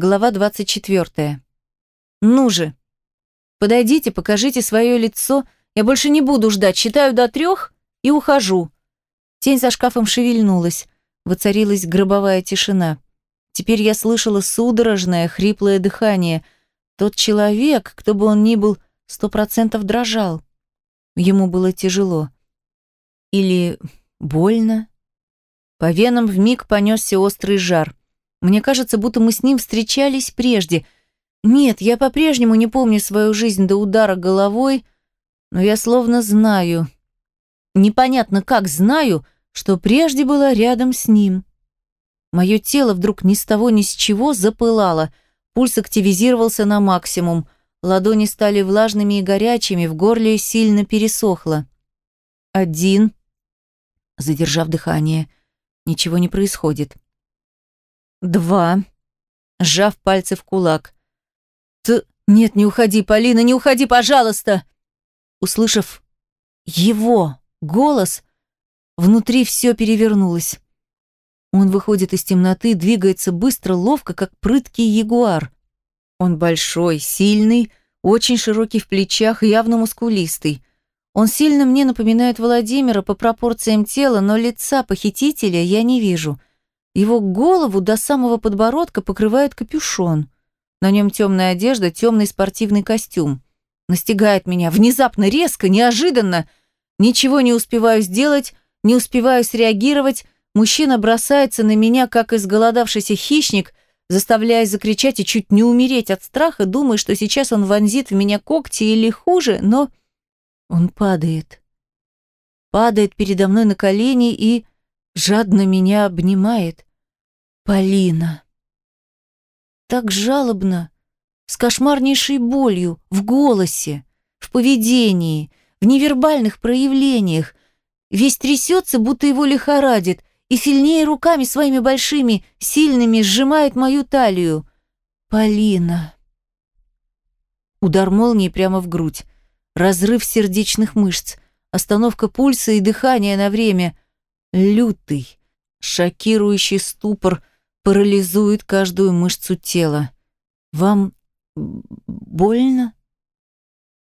Глава 24. Ну же. Подойдите, покажите свое лицо. Я больше не буду ждать. Считаю до трех и ухожу. Тень за шкафом шевельнулась. Воцарилась гробовая тишина. Теперь я слышала судорожное, хриплое дыхание. Тот человек, кто бы он ни был, сто процентов дрожал. Ему было тяжело. Или больно. По венам вмиг понесся острый жар. Мне кажется, будто мы с ним встречались прежде. Нет, я по-прежнему не помню свою жизнь до удара головой, но я словно знаю. Непонятно как знаю, что прежде была рядом с ним. Мое тело вдруг ни с того ни с чего запылало, пульс активизировался на максимум, ладони стали влажными и горячими, в горле сильно пересохло. Один, задержав дыхание, ничего не происходит. Два. Сжав пальцы в кулак. Т... Нет, не уходи, Полина, не уходи, пожалуйста! Услышав его голос, внутри все перевернулось. Он выходит из темноты, двигается быстро, ловко, как прыткий ягуар. Он большой, сильный, очень широкий в плечах, явно мускулистый. Он сильно мне напоминает Владимира по пропорциям тела, но лица похитителя я не вижу. Его голову до самого подбородка покрывает капюшон. На нем темная одежда, темный спортивный костюм. Настигает меня внезапно, резко, неожиданно. Ничего не успеваю сделать, не успеваю среагировать. Мужчина бросается на меня, как изголодавшийся хищник, заставляя закричать и чуть не умереть от страха, думая, что сейчас он вонзит в меня когти или хуже, но он падает. Падает передо мной на колени и жадно меня обнимает. Полина. Так жалобно, с кошмарнейшей болью, в голосе, в поведении, в невербальных проявлениях. Весь трясется, будто его лихорадит, и сильнее руками своими большими, сильными сжимает мою талию. Полина. Удар молнии прямо в грудь. Разрыв сердечных мышц. Остановка пульса и дыхания на время. Лютый, шокирующий ступор – парализует каждую мышцу тела. Вам больно?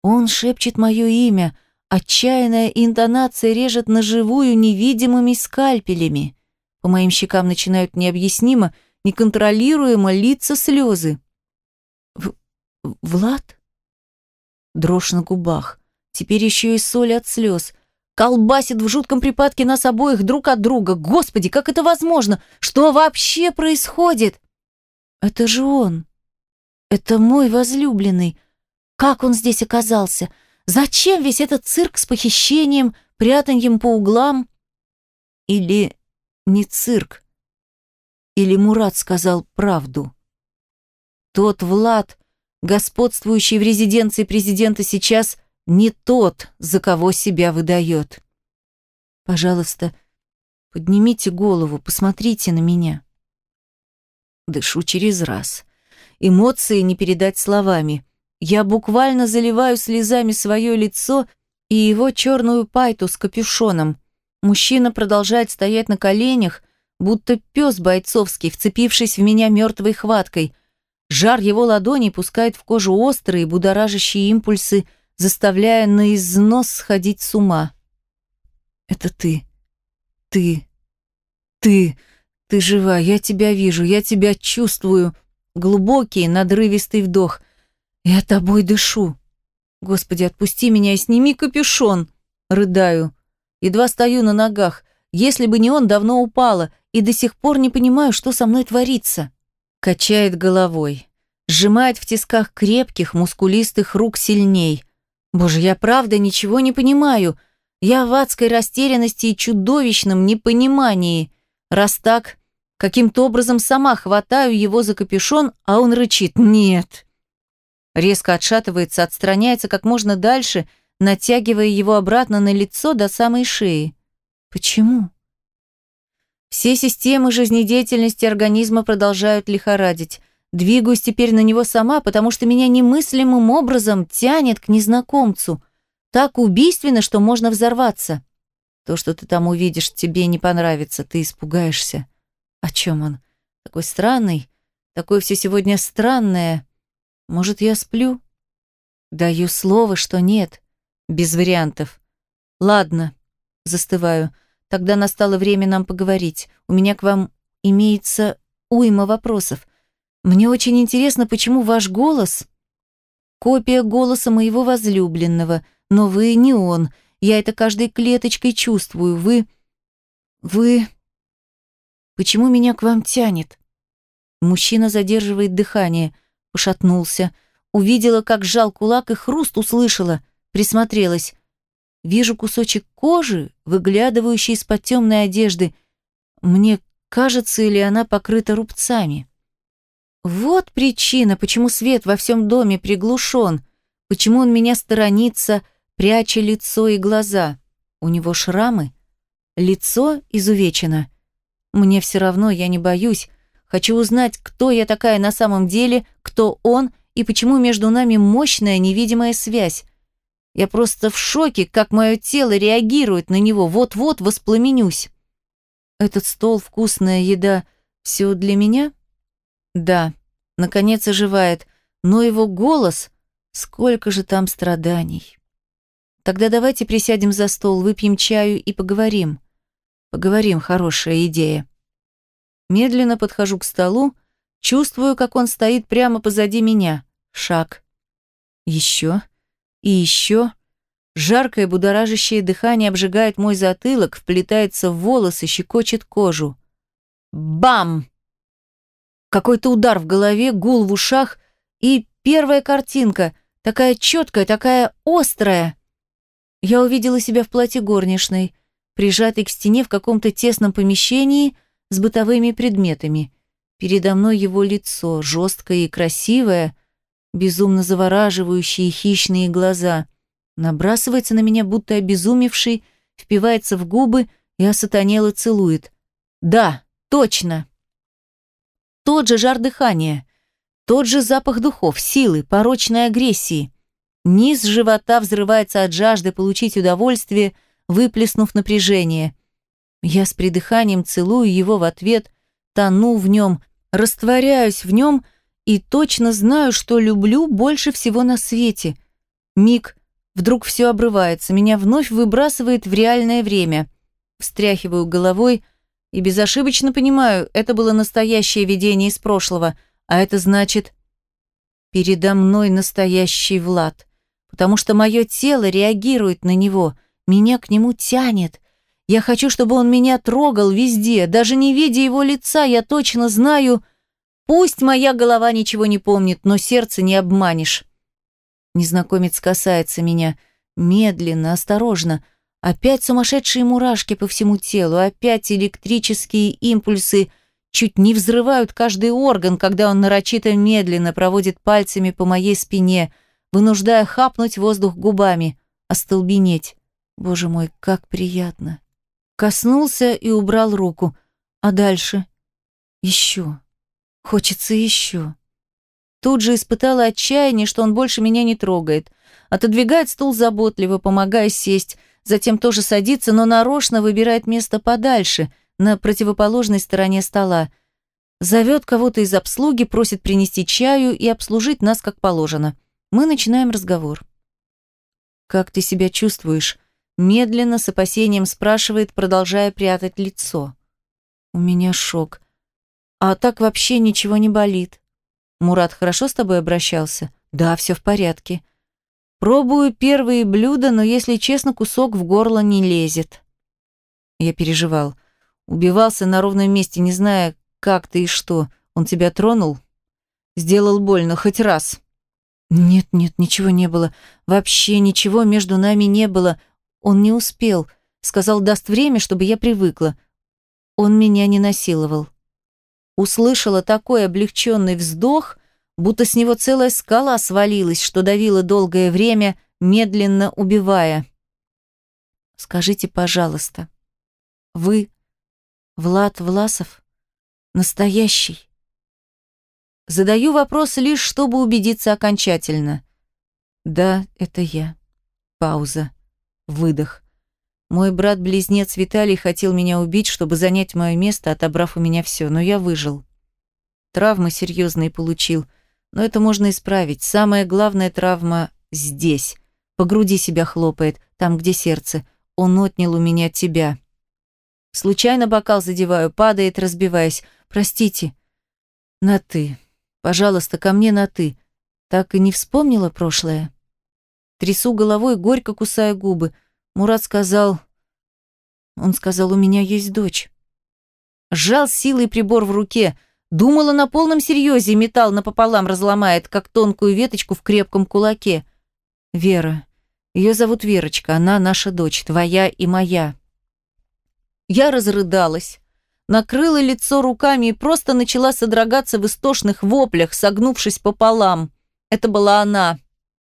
Он шепчет мое имя, отчаянная интонация режет на живую невидимыми скальпелями. По моим щекам начинают необъяснимо, неконтролируемо литься слезы. В Влад? Дрожь на губах. Теперь еще и соль от слез колбасит в жутком припадке нас обоих друг от друга. Господи, как это возможно? Что вообще происходит? Это же он. Это мой возлюбленный. Как он здесь оказался? Зачем весь этот цирк с похищением, прятаньем по углам? Или не цирк? Или Мурат сказал правду? Тот Влад, господствующий в резиденции президента сейчас – не тот, за кого себя выдает. Пожалуйста, поднимите голову, посмотрите на меня. Дышу через раз. Эмоции не передать словами. Я буквально заливаю слезами свое лицо и его черную пайту с капюшоном. Мужчина продолжает стоять на коленях, будто пес бойцовский, вцепившись в меня мертвой хваткой. Жар его ладоней пускает в кожу острые, будоражащие импульсы – заставляя на износ сходить с ума. «Это ты. Ты. Ты. Ты жива. Я тебя вижу. Я тебя чувствую». Глубокий, надрывистый вдох. «Я тобой дышу. Господи, отпусти меня и сними капюшон». Рыдаю. Едва стою на ногах. Если бы не он, давно упала. И до сих пор не понимаю, что со мной творится. Качает головой. Сжимает в тисках крепких, мускулистых рук сильней. Боже, я правда ничего не понимаю. Я в адской растерянности и чудовищном непонимании. Раз так, каким-то образом сама хватаю его за капюшон, а он рычит «нет». Резко отшатывается, отстраняется как можно дальше, натягивая его обратно на лицо до самой шеи. Почему? Все системы жизнедеятельности организма продолжают лихорадить. Двигаюсь теперь на него сама, потому что меня немыслимым образом тянет к незнакомцу. Так убийственно, что можно взорваться. То, что ты там увидишь, тебе не понравится, ты испугаешься. О чем он? Такой странный, Такое все сегодня странное. Может, я сплю? Даю слово, что нет. Без вариантов. Ладно, застываю. Тогда настало время нам поговорить. У меня к вам имеется уйма вопросов. Мне очень интересно, почему ваш голос — копия голоса моего возлюбленного, но вы не он. Я это каждой клеточкой чувствую. Вы... вы... Почему меня к вам тянет? Мужчина задерживает дыхание, пошатнулся. Увидела, как сжал кулак и хруст услышала. Присмотрелась. Вижу кусочек кожи, выглядывающий из-под темной одежды. Мне кажется, или она покрыта рубцами. Вот причина, почему свет во всем доме приглушен, почему он меня сторонится, пряча лицо и глаза. У него шрамы, лицо изувечено. Мне все равно, я не боюсь. Хочу узнать, кто я такая на самом деле, кто он и почему между нами мощная невидимая связь. Я просто в шоке, как мое тело реагирует на него, вот-вот воспламенюсь. Этот стол, вкусная еда, все для меня? Да, наконец оживает, но его голос, сколько же там страданий. Тогда давайте присядем за стол, выпьем чаю и поговорим. Поговорим, хорошая идея. Медленно подхожу к столу, чувствую, как он стоит прямо позади меня. Шаг. Еще. И еще. Жаркое будоражащее дыхание обжигает мой затылок, вплетается в волосы, щекочет кожу. Бам! Какой-то удар в голове, гул в ушах и первая картинка, такая четкая, такая острая. Я увидела себя в платье горничной, прижатой к стене в каком-то тесном помещении с бытовыми предметами. Передо мной его лицо, жесткое и красивое, безумно завораживающие хищные глаза. Набрасывается на меня, будто обезумевший, впивается в губы и осатанело целует. Да, точно! Тот же жар дыхания, тот же запах духов, силы, порочной агрессии. Низ живота взрывается от жажды получить удовольствие, выплеснув напряжение. Я с придыханием целую его в ответ, тону в нем, растворяюсь в нем и точно знаю, что люблю больше всего на свете. Миг, вдруг все обрывается, меня вновь выбрасывает в реальное время. Встряхиваю головой, и безошибочно понимаю, это было настоящее видение из прошлого, а это значит, передо мной настоящий Влад, потому что мое тело реагирует на него, меня к нему тянет. Я хочу, чтобы он меня трогал везде, даже не видя его лица, я точно знаю, пусть моя голова ничего не помнит, но сердце не обманешь. Незнакомец касается меня, медленно, осторожно, Опять сумасшедшие мурашки по всему телу, опять электрические импульсы чуть не взрывают каждый орган, когда он нарочито медленно проводит пальцами по моей спине, вынуждая хапнуть воздух губами, остолбенеть. Боже мой, как приятно. Коснулся и убрал руку. А дальше? Еще. Хочется еще. Тут же испытала отчаяние, что он больше меня не трогает. Отодвигает стул заботливо, помогая сесть, затем тоже садится, но нарочно выбирает место подальше, на противоположной стороне стола. Зовет кого-то из обслуги, просит принести чаю и обслужить нас как положено. Мы начинаем разговор. «Как ты себя чувствуешь?» Медленно, с опасением спрашивает, продолжая прятать лицо. «У меня шок. А так вообще ничего не болит. Мурат хорошо с тобой обращался?» «Да, все в порядке. Пробую первые блюда, но, если честно, кусок в горло не лезет. Я переживал. Убивался на ровном месте, не зная, как ты и что. Он тебя тронул? Сделал больно хоть раз. Нет, нет, ничего не было. Вообще ничего между нами не было. Он не успел. Сказал, даст время, чтобы я привыкла. Он меня не насиловал. Услышала такой облегченный вздох, будто с него целая скала свалилась, что давила долгое время, медленно убивая. «Скажите, пожалуйста, вы Влад Власов? Настоящий?» Задаю вопрос лишь, чтобы убедиться окончательно. «Да, это я». Пауза. Выдох. Мой брат-близнец Виталий хотел меня убить, чтобы занять мое место, отобрав у меня все, но я выжил. Травмы серьезные получил. Но это можно исправить. Самая главная травма здесь. По груди себя хлопает, там, где сердце. Он отнял у меня тебя. Случайно бокал задеваю, падает, разбиваясь. Простите. На «ты». Пожалуйста, ко мне на «ты». Так и не вспомнила прошлое? Трясу головой, горько кусая губы. Мурат сказал... Он сказал, у меня есть дочь. Сжал силой прибор в руке. Думала на полном серьезе, металл напополам разломает, как тонкую веточку в крепком кулаке. Вера. Ее зовут Верочка, она наша дочь, твоя и моя. Я разрыдалась, накрыла лицо руками и просто начала содрогаться в истошных воплях, согнувшись пополам. Это была она.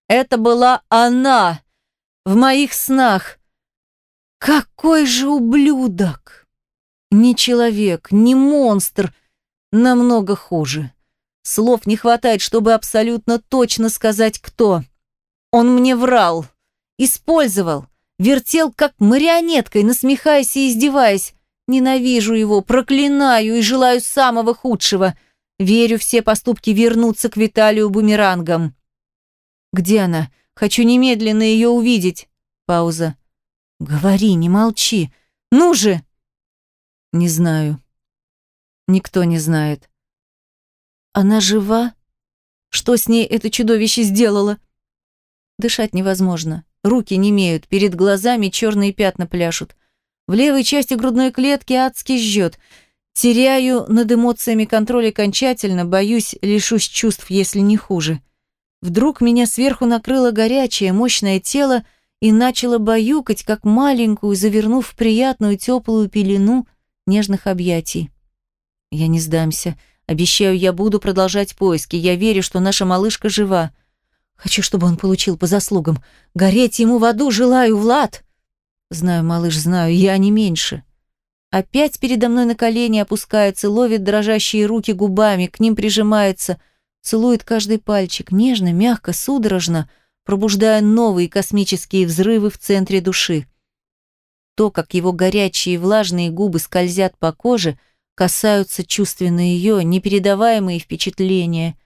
Это была она. В моих снах. Какой же ублюдок! Не человек, не монстр, намного хуже. Слов не хватает, чтобы абсолютно точно сказать, кто. Он мне врал, использовал, Вертел как марионеткой, насмехаясь и издеваясь. Ненавижу его, проклинаю и желаю самого худшего. Верю, все поступки вернутся к Виталию бумерангом. Где она? Хочу немедленно ее увидеть. Пауза. Говори, не молчи. Ну же! Не знаю. Никто не знает. Она жива? Что с ней это чудовище сделало? Дышать невозможно. Руки не имеют, перед глазами черные пятна пляшут. В левой части грудной клетки адски жжет. Теряю над эмоциями контроль окончательно, боюсь, лишусь чувств, если не хуже. Вдруг меня сверху накрыло горячее, мощное тело и начало баюкать, как маленькую, завернув в приятную теплую пелену нежных объятий. Я не сдамся. Обещаю, я буду продолжать поиски. Я верю, что наша малышка жива. Хочу, чтобы он получил по заслугам. Гореть ему в аду желаю, Влад. Знаю, малыш, знаю, я не меньше. Опять передо мной на колени опускается, ловит дрожащие руки губами, к ним прижимается, целует каждый пальчик, нежно, мягко, судорожно, пробуждая новые космические взрывы в центре души. То, как его горячие влажные губы скользят по коже, касаются чувственно ее, непередаваемые впечатления.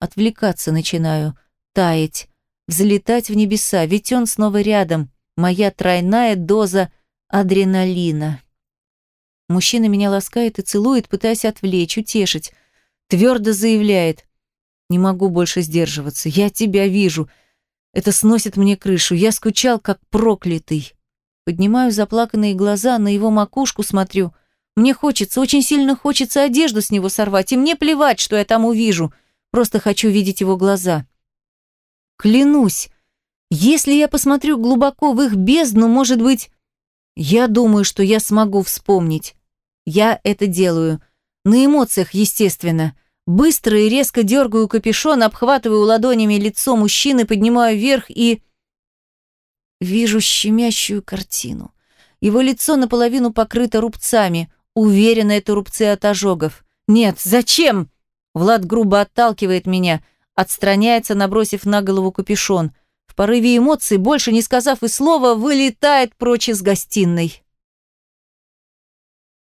Отвлекаться начинаю – таять, взлетать в небеса, ведь он снова рядом, моя тройная доза адреналина. Мужчина меня ласкает и целует, пытаясь отвлечь, утешить. Твердо заявляет. «Не могу больше сдерживаться. Я тебя вижу. Это сносит мне крышу. Я скучал, как проклятый». Поднимаю заплаканные глаза, на его макушку смотрю. Мне хочется, очень сильно хочется одежду с него сорвать, и мне плевать, что я там увижу. Просто хочу видеть его глаза. Клянусь, если я посмотрю глубоко в их бездну, может быть... Я думаю, что я смогу вспомнить. Я это делаю. На эмоциях, естественно. Быстро и резко дергаю капюшон, обхватываю ладонями лицо мужчины, поднимаю вверх и... Вижу щемящую картину. Его лицо наполовину покрыто рубцами. Уверена, это рубцы от ожогов. Нет, зачем? Влад грубо отталкивает меня – отстраняется, набросив на голову капюшон. В порыве эмоций, больше не сказав и слова, вылетает прочь из гостиной.